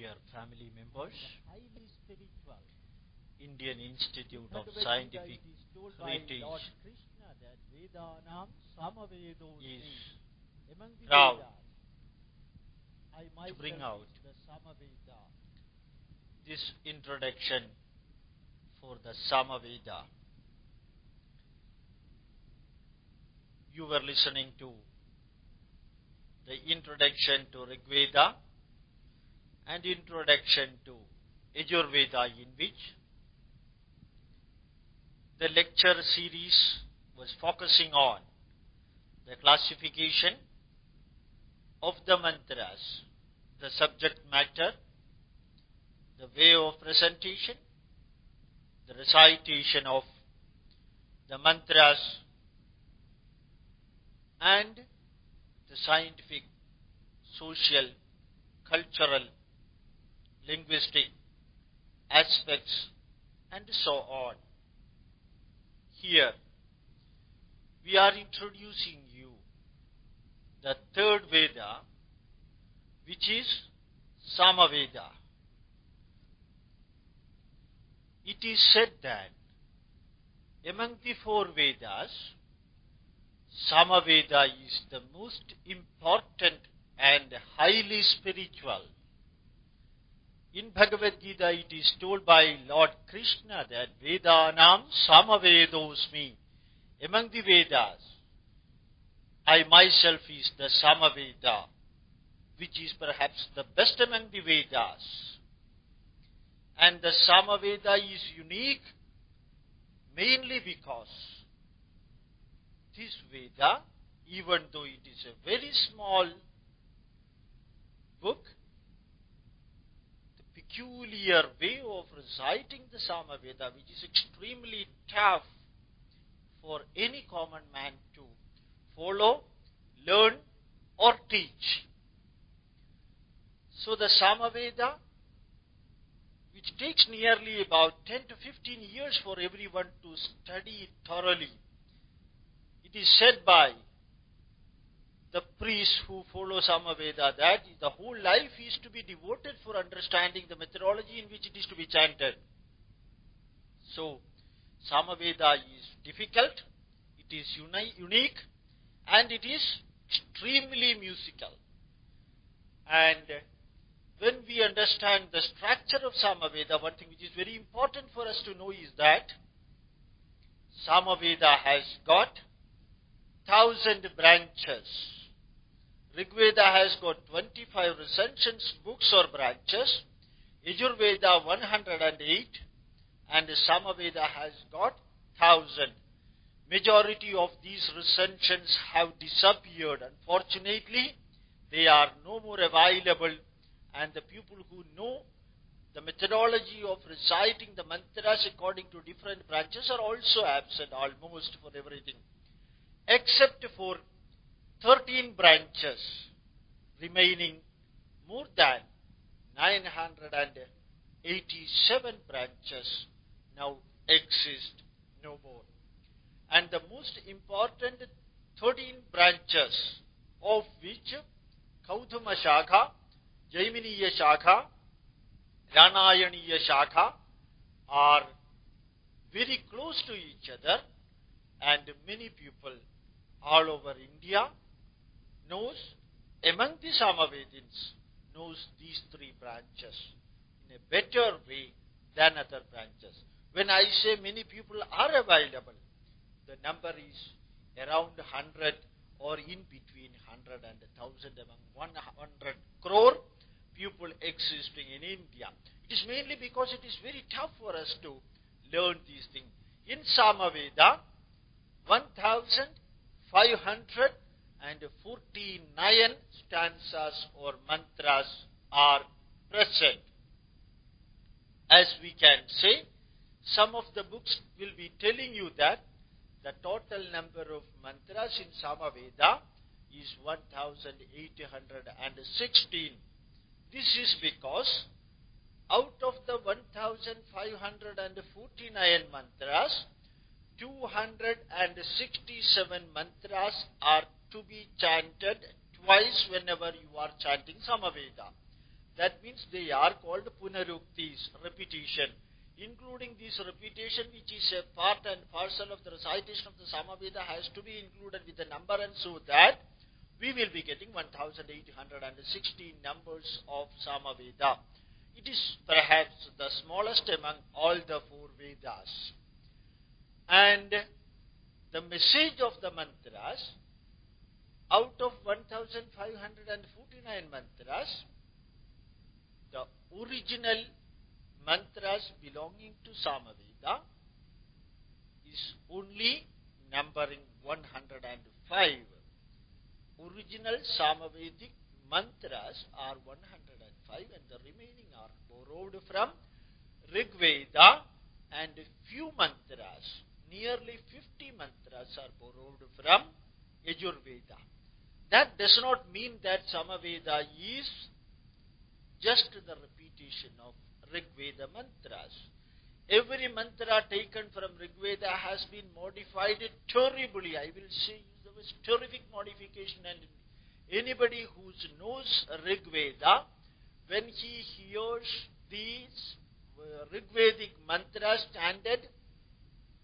dear family members. Indian Institute of Scientific it is told by Heritage Lord Krishna that Vedanam Samavedo is proud myself bring out this introduction for the Samaveda. You were listening to the introduction to Rigveda and introduction to Yajurveda in which the lecture series was focusing on. The classification of the mantras, the subject matter, the way of presentation, the recitation of the mantras, and the scientific, social, cultural, linguistic aspects, and so on. Here, we are introducing you the third Veda, which is Samaveda. It is said that among the four Vedas, Samaveda is the most important and highly spiritual. In Bhagavad Gita, it is told by Lord Krishna that Vedanam Samavedosmi. Among the Vedas, I myself is the Samaveda, which is perhaps the best among the Vedas. And the Samaveda is unique mainly because this Veda, even though it is a very small book, peculiar way of reciting the Samaveda, which is extremely tough for any common man to follow, learn, or teach. So the Samaveda, which takes nearly about 10 to 15 years for everyone to study thoroughly, it is said by the priests who follow Samaveda that the whole life is to be devoted for understanding the methodology in which it is to be chanted. So, Samaveda is difficult, it is uni- unique, and it is extremely musical. And when we understand the structure of Samaveda, one thing which is very important for us to know is that Samaveda has got thousand branches. Rigveda has got 25 recensions books or branches, Yajurveda 108, and Samaveda has got thousand. Majority of these recensions have disappeared. Unfortunately, they are no more available, and the people who know the methodology of reciting the mantras according to different branches are also absent almost for everything except for 13 branches remaining more than 987 branches now exist no more. And the most important 13 branches of which Kauthuma Shakha, Jaiminiya Shakha, Ranayaniya Shakha are very close to each other and many people all over India knows among the Samavedins knows these three branches in a better way than other branches. When I say many people are available, the number is around 100 or in between 100 and 1000 among 100 crore people existing in India. It is mainly because it is very tough for us to learn these things. In Samaveda, 1549 stanzas or mantras are present. As we can say, some of the books will be telling you that the total number of mantras in Samaveda is 1816. This is because out of the 1549 mantras, 267 mantras are to be chanted twice whenever you are chanting Samaveda. That means they are called punaruktis, repetition. Including this repetition, which is a part and parcel of the recitation of the Samaveda, has to be included with the number, and so that we will be getting 1816 numbers of Samaveda. It is perhaps the smallest among all the four Vedas. And the message of the mantras, out of 1549 mantras, the original mantras belonging to Samaveda is only numbering 105. Original Samavedic mantras are 105 and the remaining are borrowed from Rig Veda and few mantras, nearly 50 mantras are borrowed from Yajurveda. That does not mean that Samaveda is just the repetition of Rig Veda mantras. Every mantra taken from Rig Veda has been modified terribly. I will say there was terrific modification and anybody who knows Rig Veda, when he hears these uh, Rigvedic mantras chanted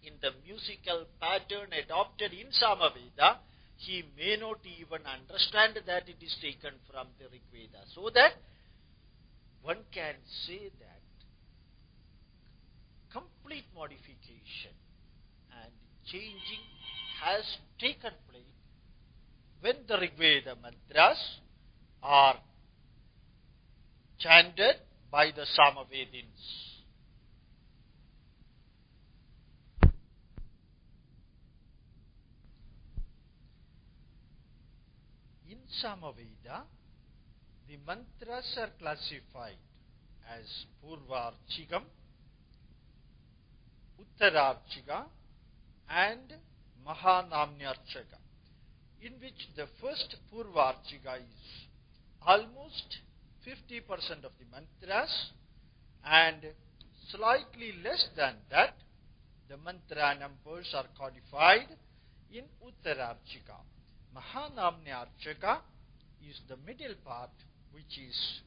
in the musical pattern adopted in Samaveda, he may not even understand that it is taken from the Rigveda. So that one can say that complete modification and changing has taken place when the Rigveda mantras are chanted by the Samavedins. In Samaveda, the mantras are classified as Purvarchikam, Uttararchika, and Mahanamnyarchaka, in which the first Purvarchika is almost 50% of the mantras and slightly less than that the mantra numbers are codified in Uttararchika. Mahanamnyarchaka is the middle part which is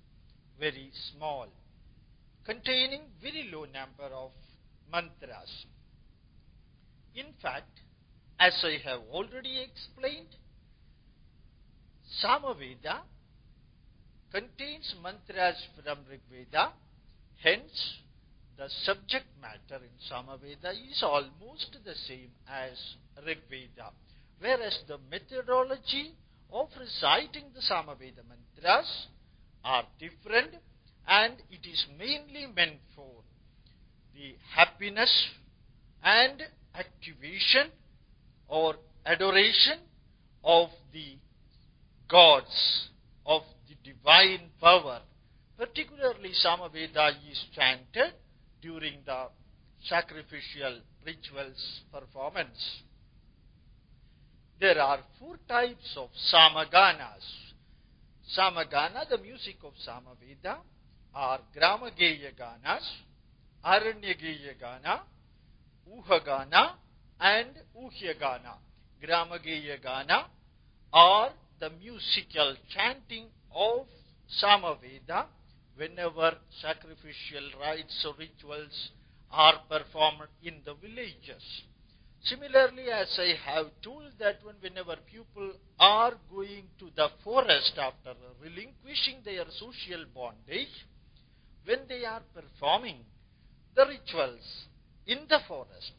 very small, containing very low number of mantras. In fact, as I have already explained, Samaveda contains mantras from Rigveda, hence the subject matter in Samaveda is almost the same as Rigveda, whereas the methodology of reciting the Samaveda mantras are different and it is mainly meant for the happiness and activation or adoration of the gods of the divine power. Particularly Samaveda is chanted during the sacrificial rituals performance. There are four types of samaganas. Samagana, the music of Samaveda, are Gramageya ganas, Aranyageya gana, Uhagana, and Uhyagana. Gramageya gana are the musical chanting of Samaveda whenever sacrificial rites or rituals are performed in the villages. Similarly, as I have told that when whenever people are going to the forest after relinquishing their social bondage, when they are performing the rituals in the forest,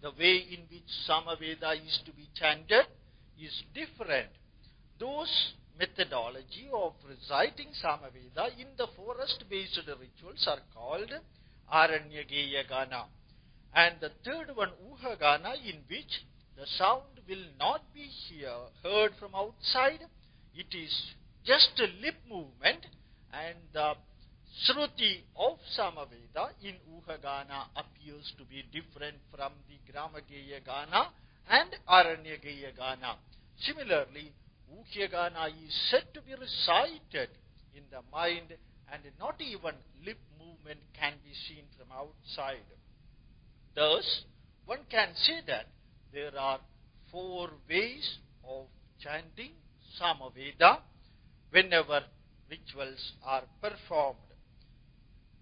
the way in which Samaveda is to be chanted is different. Those methodology of reciting Samaveda in the forest-based rituals are called Aranyageya Gana. And the third one, Uhagana, in which the sound will not be hear, heard from outside. It is just a lip movement and the Shruti of Samaveda in Uhagana appears to be different from the Gramageya Gana and Aranyageya Gana. Similarly, Uhyagana is said to be recited in the mind and not even lip movement can be seen from outside. Thus, one can say that there are four ways of chanting Samaveda whenever rituals are performed.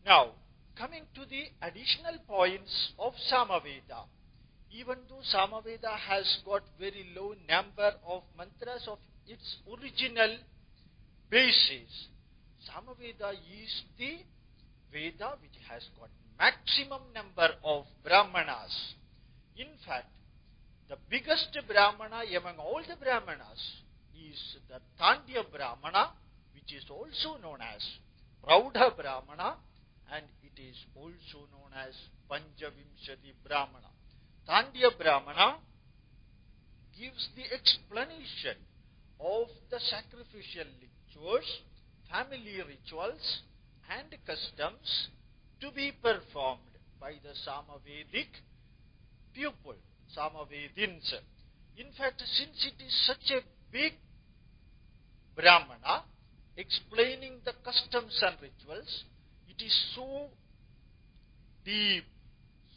Now, coming to the additional points of Samaveda. Even though Samaveda has got very low number of mantras of its original basis, Samaveda is the Veda which has got maximum number of Brahmanas. In fact, the biggest Brahmana among all the Brahmanas is the Tandya Brahmana, which is also known as Praudha Brahmana, and it is also known as Panjavimshati Brahmana. Tandya Brahmana gives the explanation of the sacrificial rituals, family rituals, and customs to be performed by the Samavedic pupil, Samavedins. In fact, since it is such a big Brahmana explaining the customs and rituals, it is so deep,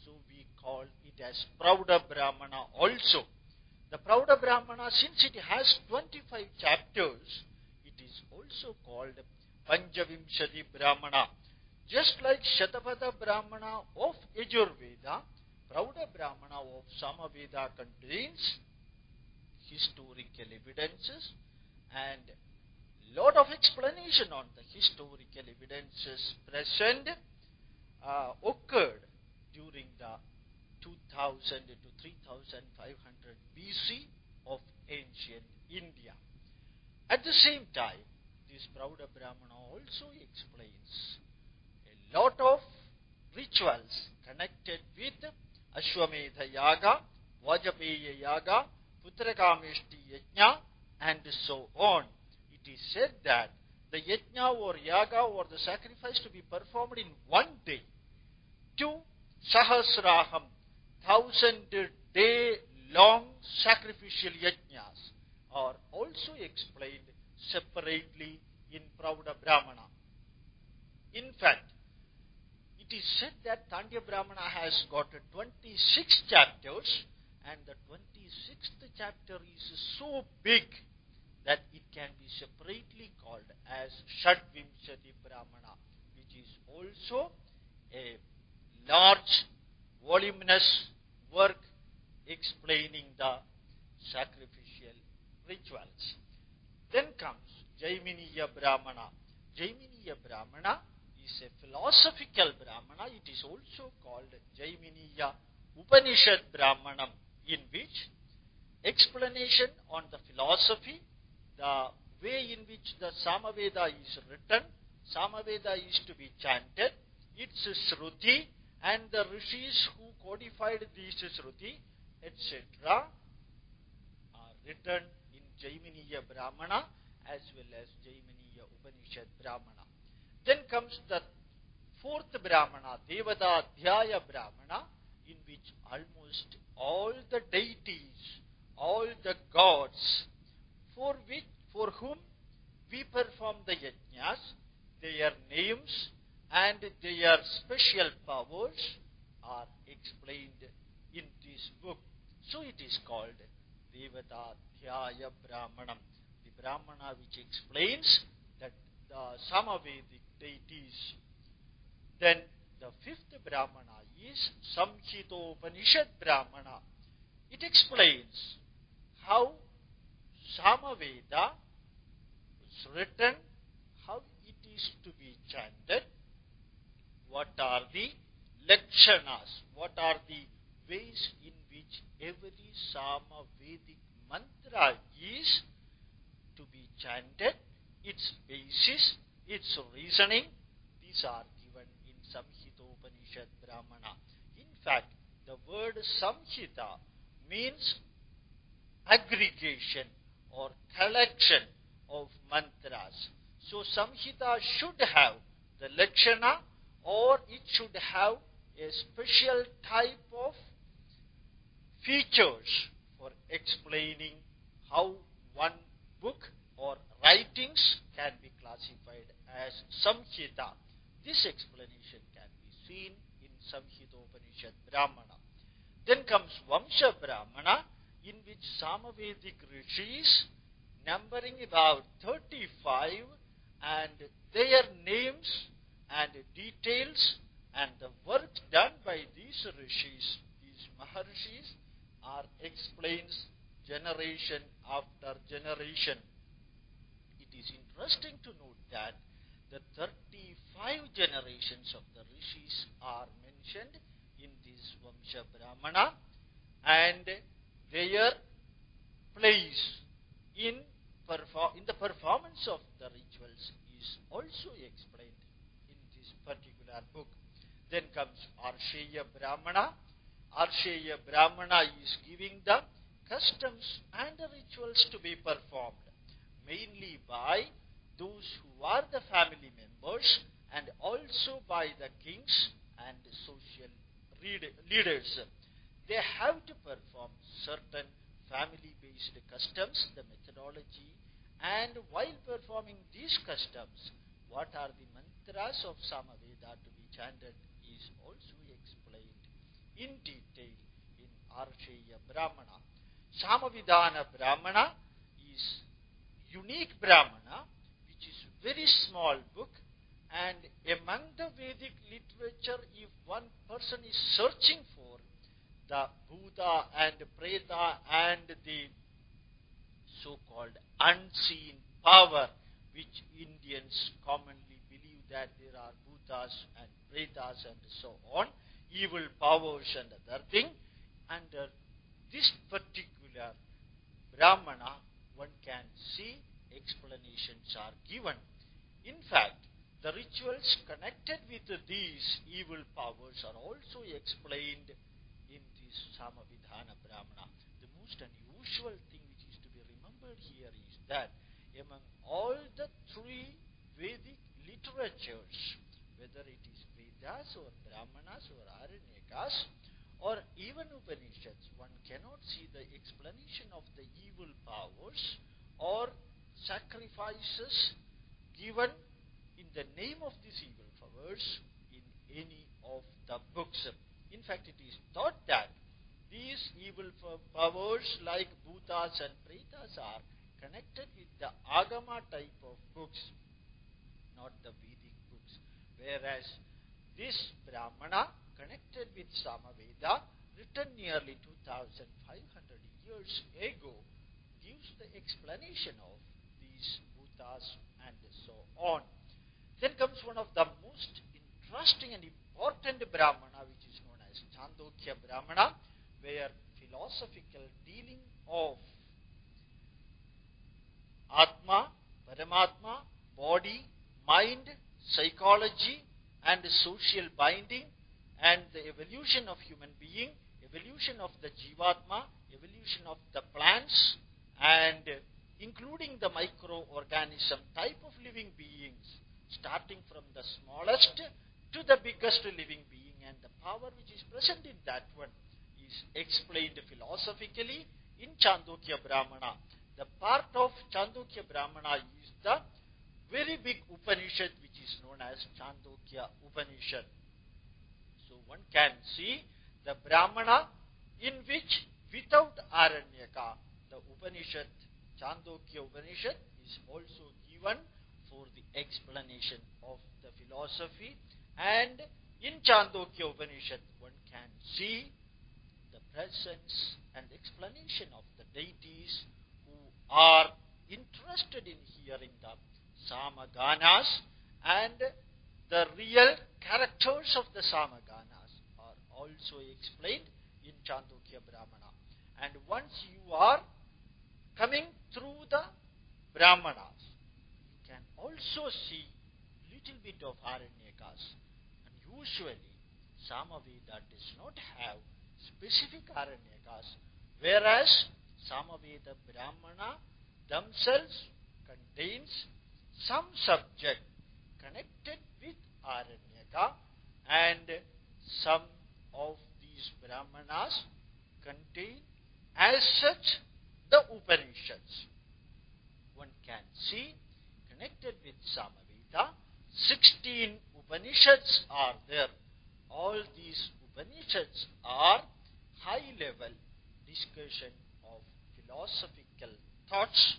so we call it as Prauda Brahmana also. The Prauda Brahmana, since it has 25 chapters, it is also called Panjavimshati Brahmana. Just like Shatapatha Brahmana of Yajurveda, Prauda Brahmana of Samaveda contains historical evidences and lot of explanation on the historical evidences present uh, occurred during the 2000 to 3500 BC of ancient India. At the same time, this Prauda Brahmana also explains lot of rituals connected with Ashwamedha Yaga, Vajapeya Yaga, Putrakameshti Yajna, and so on. It is said that the Yajna or Yaga or the sacrifice to be performed in one day, two Sahasraham, thousand day long sacrificial yajnas are also explained separately in Prauda Brahmana. In fact, it said that Tandya Brahmana has got 26 chapters and the 26th chapter is so big that it can be separately called as Shadvimshati Brahmana which is also a large voluminous work explaining the sacrificial rituals. Then comes Jaiminiya Brahmana. Jaiminiya Brahmana is a philosophical Brahmana. It is also called Jaiminiya Upanishad Brahmanam, in which explanation on the philosophy, the way in which the Samaveda is written, Samaveda is to be chanted, its Shruti, and the rishis who codified these Shruti, etc., are written in Jaiminiya Brahmana as well as Jaiminiya Upanishad Brahmana. Then comes the fourth Brahmana, Devada Dhyaya Brahmana, in which almost all the deities, all the gods, for which, for whom we perform the yajnas, their names and their special powers are explained in this book. So it is called Devada Dhyaya Brahmanam, the Brahmana which explains that the Samavedic deities. Then the fifth Brahmana is Samhitopanishad Brahmana. It explains how Samaveda is written, how it is to be chanted, what are the lakshanas, what are the ways in which every Samavedic mantra is to be chanted, its basis, its reasoning, these are given in Samhita Upanishad Brahmana. In fact, the word Samhita means aggregation or collection of mantras. So Samhita should have the Lakshana or it should have a special type of features for explaining how one book or writings can be classified as Samhita. This explanation can be seen in Samhita Upanishad Brahmana. Then comes Vamsha Brahmana, in which Samavedic rishis, numbering about 35, and their names and details and the work done by these rishis, these maharshis, are explained generation after generation. It is interesting to note that the 35 generations of the rishis are mentioned in this Vamsha Brahmana and their place in, in the performance of the rituals is also explained in this particular book. Then comes Arsheya Brahmana. Arsheya Brahmana is giving the customs and the rituals to be performed, mainly by those who are the family members and also by the kings and social leaders. They have to perform certain family based customs, the methodology, and while performing these customs, what are the mantras of Samaveda to be chanted is also explained in detail in Arsheya Brahmana. Samavidhana Brahmana is unique Brahmana, which is very small book, and among the Vedic literature, if one person is searching for the Bhuta and Preta and the so-called unseen power, which Indians commonly believe that there are Bhutas and Pretas and so on, evil powers and other thing. Under this particular Brahmana, one can see explanations are given. In fact, the rituals connected with these evil powers are also explained in this Samavidhana Brahmana. The most unusual thing which is to be remembered here is that among all the three Vedic literatures, whether it is Vedas or Brahmanas or Aranyakas or even Upanishads, one cannot see the explanation of the evil powers or sacrifices given in the name of these evil powers in any of the books. In fact, it is thought that these evil powers like Bhutas and Pretas are connected with the Agama type of books, not the Vedic books. Whereas this Brahmana connected with Samaveda, written nearly 2500 years ago, gives the explanation of Bhutas and so on. Then comes one of the most interesting and important Brahmana, which is known as Chandogya Brahmana, where philosophical dealing of Atma, Paramatma, body, mind, psychology, and social binding, and the evolution of human being, evolution of the Jivatma, evolution of the plants, and including the microorganism type of living beings, starting from the smallest to the biggest living being, and the power which is present in that one is explained philosophically in Chandogya Brahmana. The part of Chandogya Brahmana is the very big Upanishad which is known as Chandogya Upanishad. So one can see the Brahmana in which without Aranyaka, the Upanishad, Chandogya Upanishad is also given for the explanation of the philosophy and in Chandogya Upanishad one can see the presence and explanation of the deities who are interested in hearing the Samaganas and the real characters of the Samaganas are also explained in Chandogya Brahmana. And once you are coming through the Brahmanas, you can also see little bit of Aranyakas. And usually, Samaveda does not have specific Aranyakas, whereas Samaveda Brahmana themselves contains some subject connected with Aranyaka and some of these Brahmanas contain as such the Upanishads. One can see connected with Samaveda 16 Upanishads are there. All these Upanishads are high level discussion of philosophical thoughts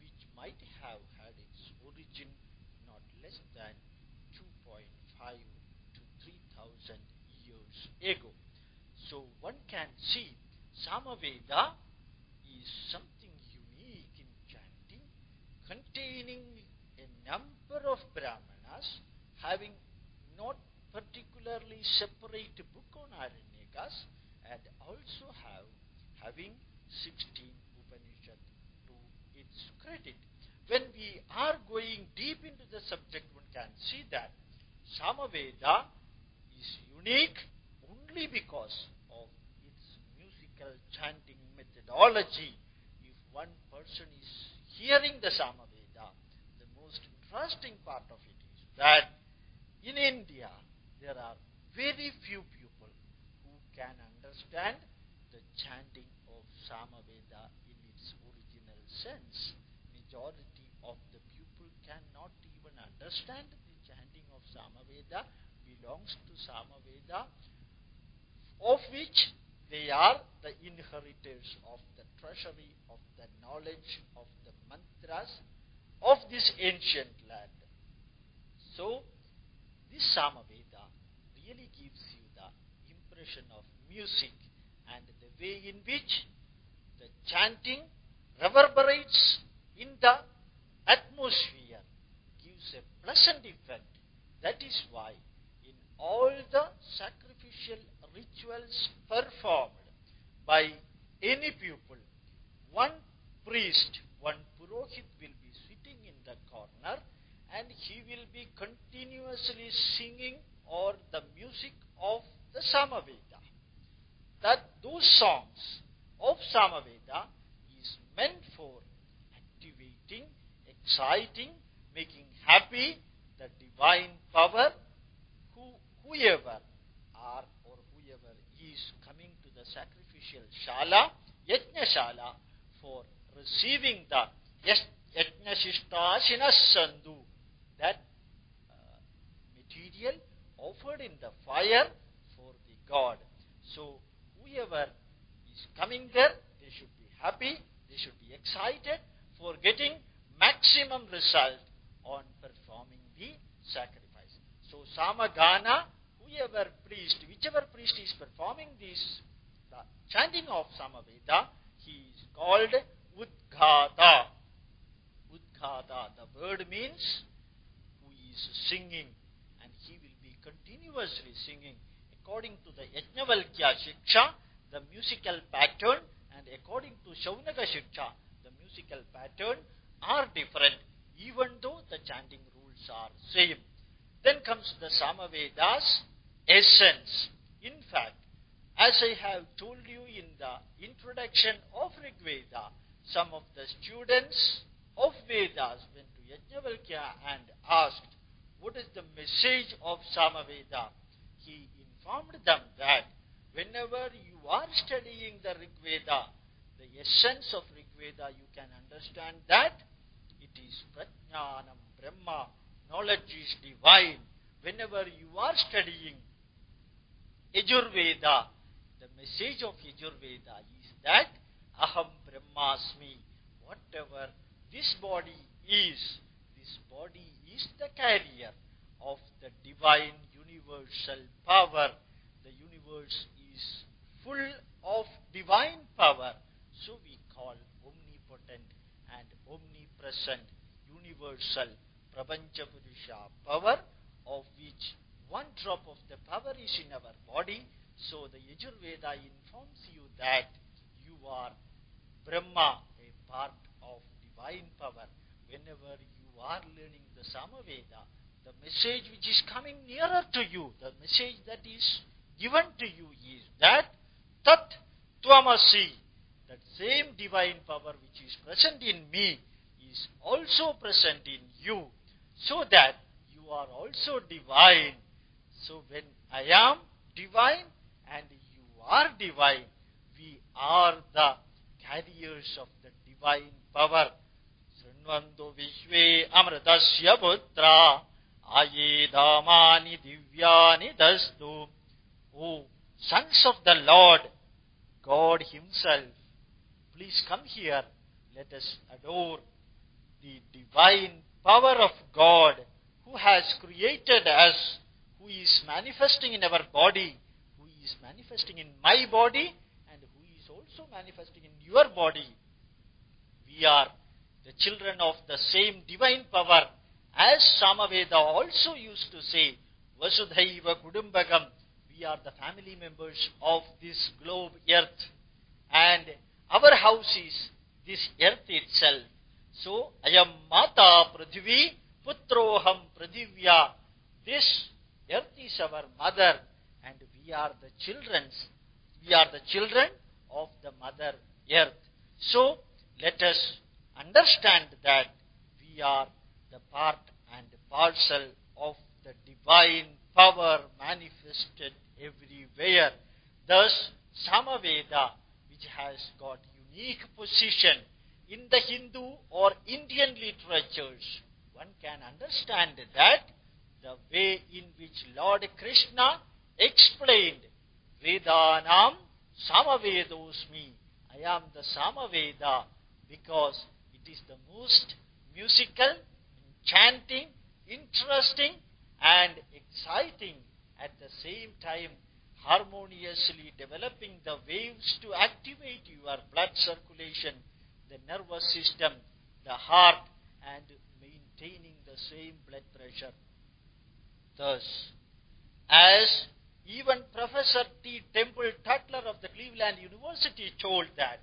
which might have had its origin not less than 2.5 to 3000 years ago. So one can see Samaveda something unique in chanting, containing a number of Brahmanas having not particularly separate book on Aranyakas and also have having 16 Upanishad to its credit. When we are going deep into the subject, one can see that Samaveda is unique only because of its musical chanting methodology. If one person is hearing the Samaveda, the most interesting part of it is that in India there are very few people who can understand the chanting of Samaveda in its original sense. Majority of the people cannot even understand the chanting of Samaveda belongs to Samaveda of which they are the inheritors of the treasury of the knowledge of the mantras of this ancient land. So, this Samaveda really gives you the impression of music and the way in which the chanting reverberates in the atmosphere gives a pleasant effect. That is why in all the sacrificial rituals performed by any pupil, one priest, one purohit will be sitting in the corner and he will be continuously singing or the music of the Samaveda. That those songs of Samaveda is meant for activating, exciting, making happy the divine power who, whoever are or whoever is coming to the sacrificial shala, yajna shala, for receiving the yajna shishta sandhu, that uh, material offered in the fire for the God. So whoever is coming there, they should be happy, they should be excited for getting maximum result on performing the sacrifice. So Samagana, whoever priest, whichever priest is performing this, of Samaveda, he is called Udghata. Udghata, the word means who is singing and he will be continuously singing according to the Yajnavalkya Shiksha, the musical pattern and according to Shaunaga Shiksha, the musical pattern are different even though the chanting rules are same. Then comes the Samaveda's essence. In fact, as I have told you in the introduction of Rig Veda, some of the students of Vedas went to Yajnavalkya and asked, What is the message of Samaveda? He informed them that whenever you are studying the Rig Veda, the essence of Rig Veda, you can understand that it is Prajnanam, Brahma, knowledge is divine. Whenever you are studying Yajurveda, the message of Yajurveda is that Aham Brahmasmi, whatever this body is, this body is the carrier of the divine universal power. The universe is full of divine power. So we call omnipotent and omnipresent universal Prapanchapurusha power of which one drop of the power is in our body. So the Yajurveda informs you that you are Brahma, a part of divine power. Whenever you are learning the Samaveda, the message which is coming nearer to you, the message that is given to you is that Tat Tvamasi, that same divine power which is present in me is also present in you, so that you are also divine so when I am divine and you are divine, we are the carriers of the divine power. Srinvandu Vishve Amritasya Putra Ayedamani Divyani Dastu. O sons of the Lord, God Himself, please come here. Let us adore the divine power of God who has created us, who is manifesting in our body, is manifesting in my body, and who is also manifesting in your body. We are the children of the same divine power, as Samaveda also used to say, Vasudhaiva Kutumbakam, we are the family members of this globe earth. And our house is this earth itself. So, Ayam Mata Pradhivi Putroham Pradhivya. This earth is our mother and we are the children. We are the children of the mother earth. So, let us understand that we are the part and parcel of the divine power manifested everywhere. Thus, Samaveda, which has got unique position in the Hindu or Indian literatures, one can understand that the way in which Lord Krishna explained Vedanam Samavedosmi. I am the Samaveda because it is the most musical, enchanting, interesting, and exciting at the same time harmoniously developing the waves to activate your blood circulation, the nervous system, the heart, and maintaining the same blood pressure. Thus, as even Professor T. Temple Tutler of the Cleveland University told that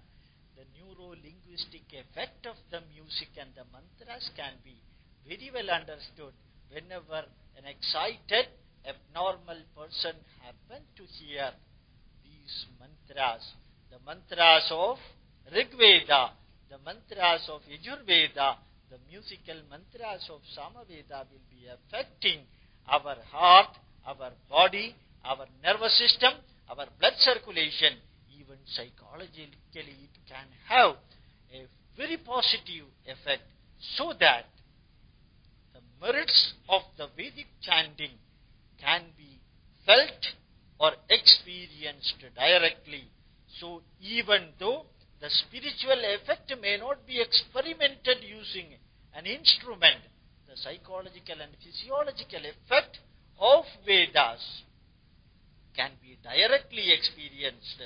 the neuro-linguistic effect of the music and the mantras can be very well understood whenever an excited, abnormal person happen to hear these mantras, the mantras of Rigveda, the mantras of Yajurveda, the musical mantras of Samaveda will be affecting our heart, our body, our nervous system, our blood circulation, even psychologically it can have a very positive effect so that the merits of the Vedic chanting can be felt or experienced directly. So even though the spiritual effect may not be experimented using an instrument, the psychological and physiological effect of Vedas can be directly experienced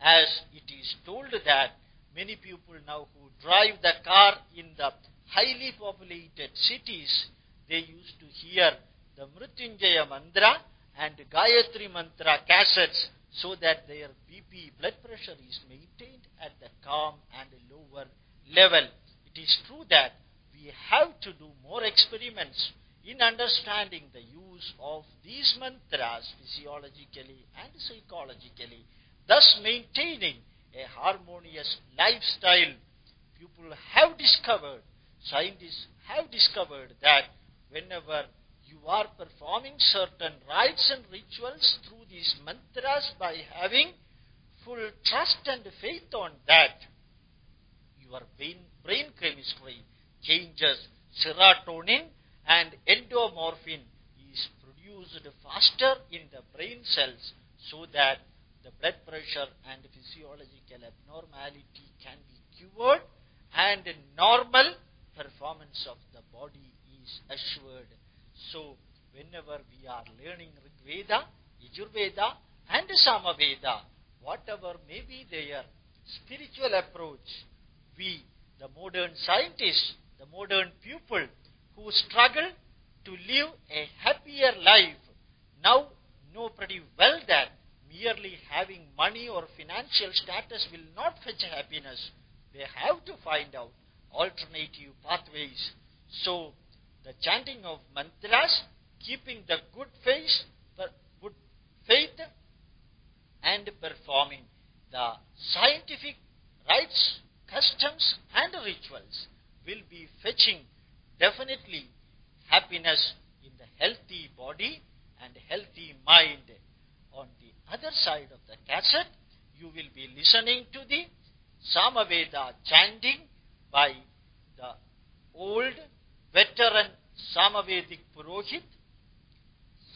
as it is told that many people now who drive the car in the highly populated cities, they used to hear the Mrityunjaya mantra and Gayatri mantra cassettes so that their BP blood pressure is maintained at the calm and lower level. It is true that we have to do more experiments in understanding the use of these mantras physiologically and psychologically, thus maintaining a harmonious lifestyle. People have discovered, scientists have discovered that whenever you are performing certain rites and rituals through these mantras by having full trust and faith on that, your brain, brain chemistry changes. Serotonin and endomorphin is produced faster in the brain cells so that the blood pressure and physiological abnormality can be cured and normal performance of the body is assured. So, whenever we are learning Rig Veda, Yajurveda, and Samaveda, whatever may be their spiritual approach, we, the modern scientists, the modern pupil, who struggle to live a happier life, now know pretty well that merely having money or financial status will not fetch happiness. They have to find out alternative pathways. So, the chanting of mantras, keeping the good faith, good faith, and performing the scientific rites, customs, and rituals will be fetching definitely happiness in the healthy body and healthy mind. On the other side of the cassette, you will be listening to the Samaveda chanting by the old veteran Samavedic Purohit,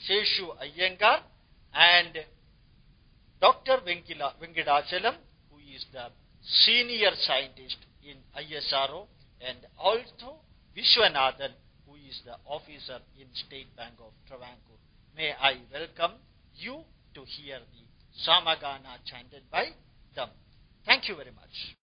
Seshu Iyengar, and Dr. Venkadachalam, who is the senior scientist in ISRO, and also Vishwanathan, who is the officer in State Bank of Travancore. May I welcome you to hear the Samagana chanted by them. Thank you very much.